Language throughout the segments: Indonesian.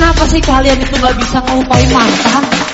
Kenapa sih kalian itu gak bisa ngelupain mantan?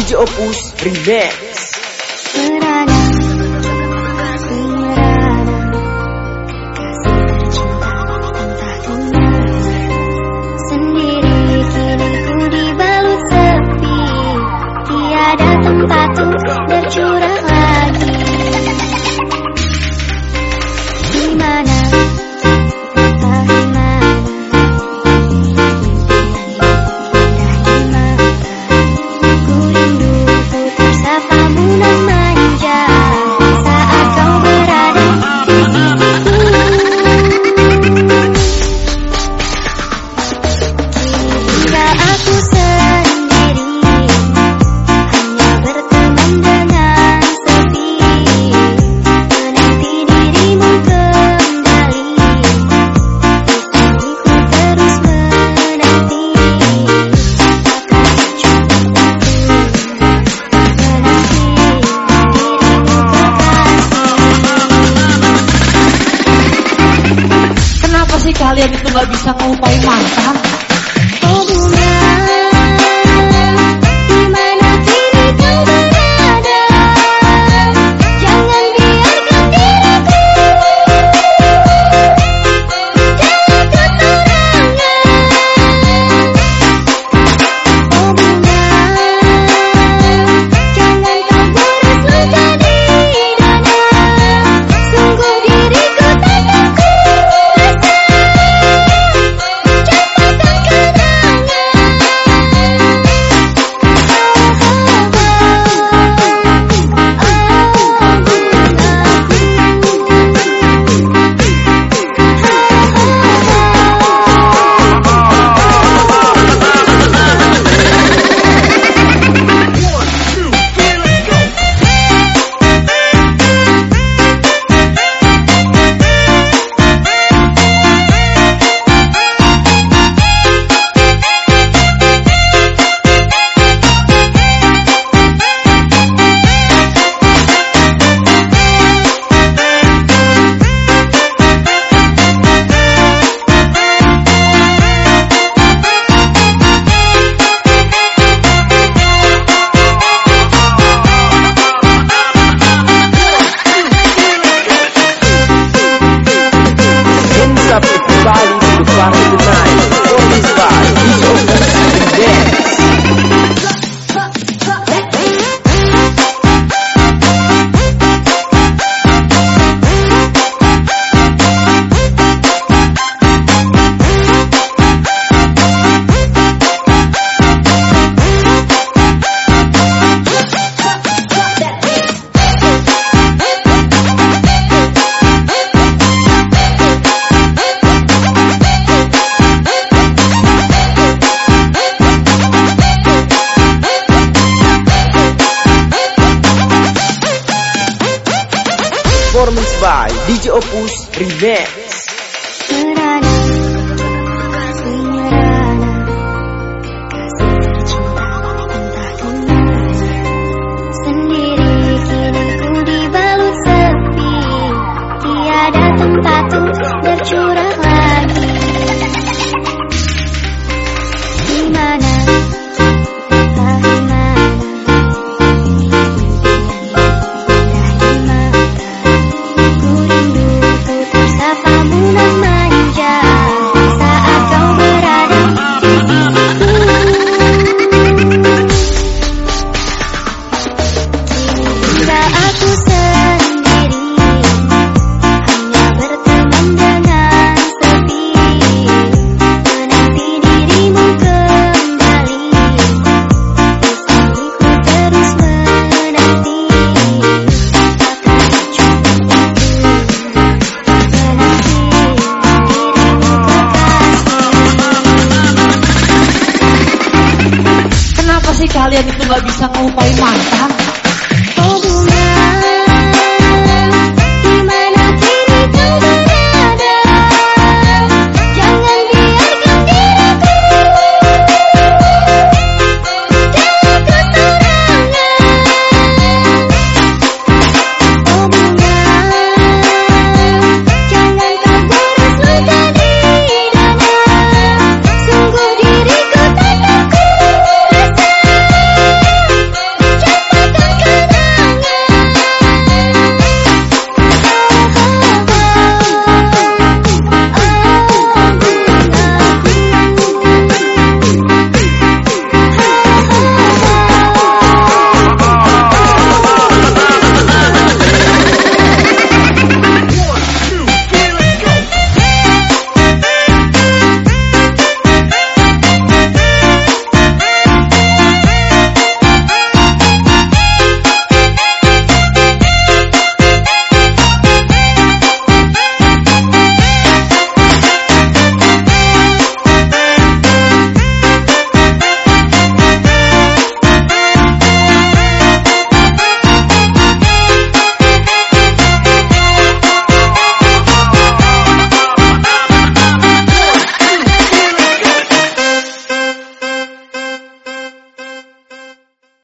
DJ Opus Remix. dia itu gak bisa ngelupain mantan Opus River. sih kalian itu gak bisa ngelupain mantan?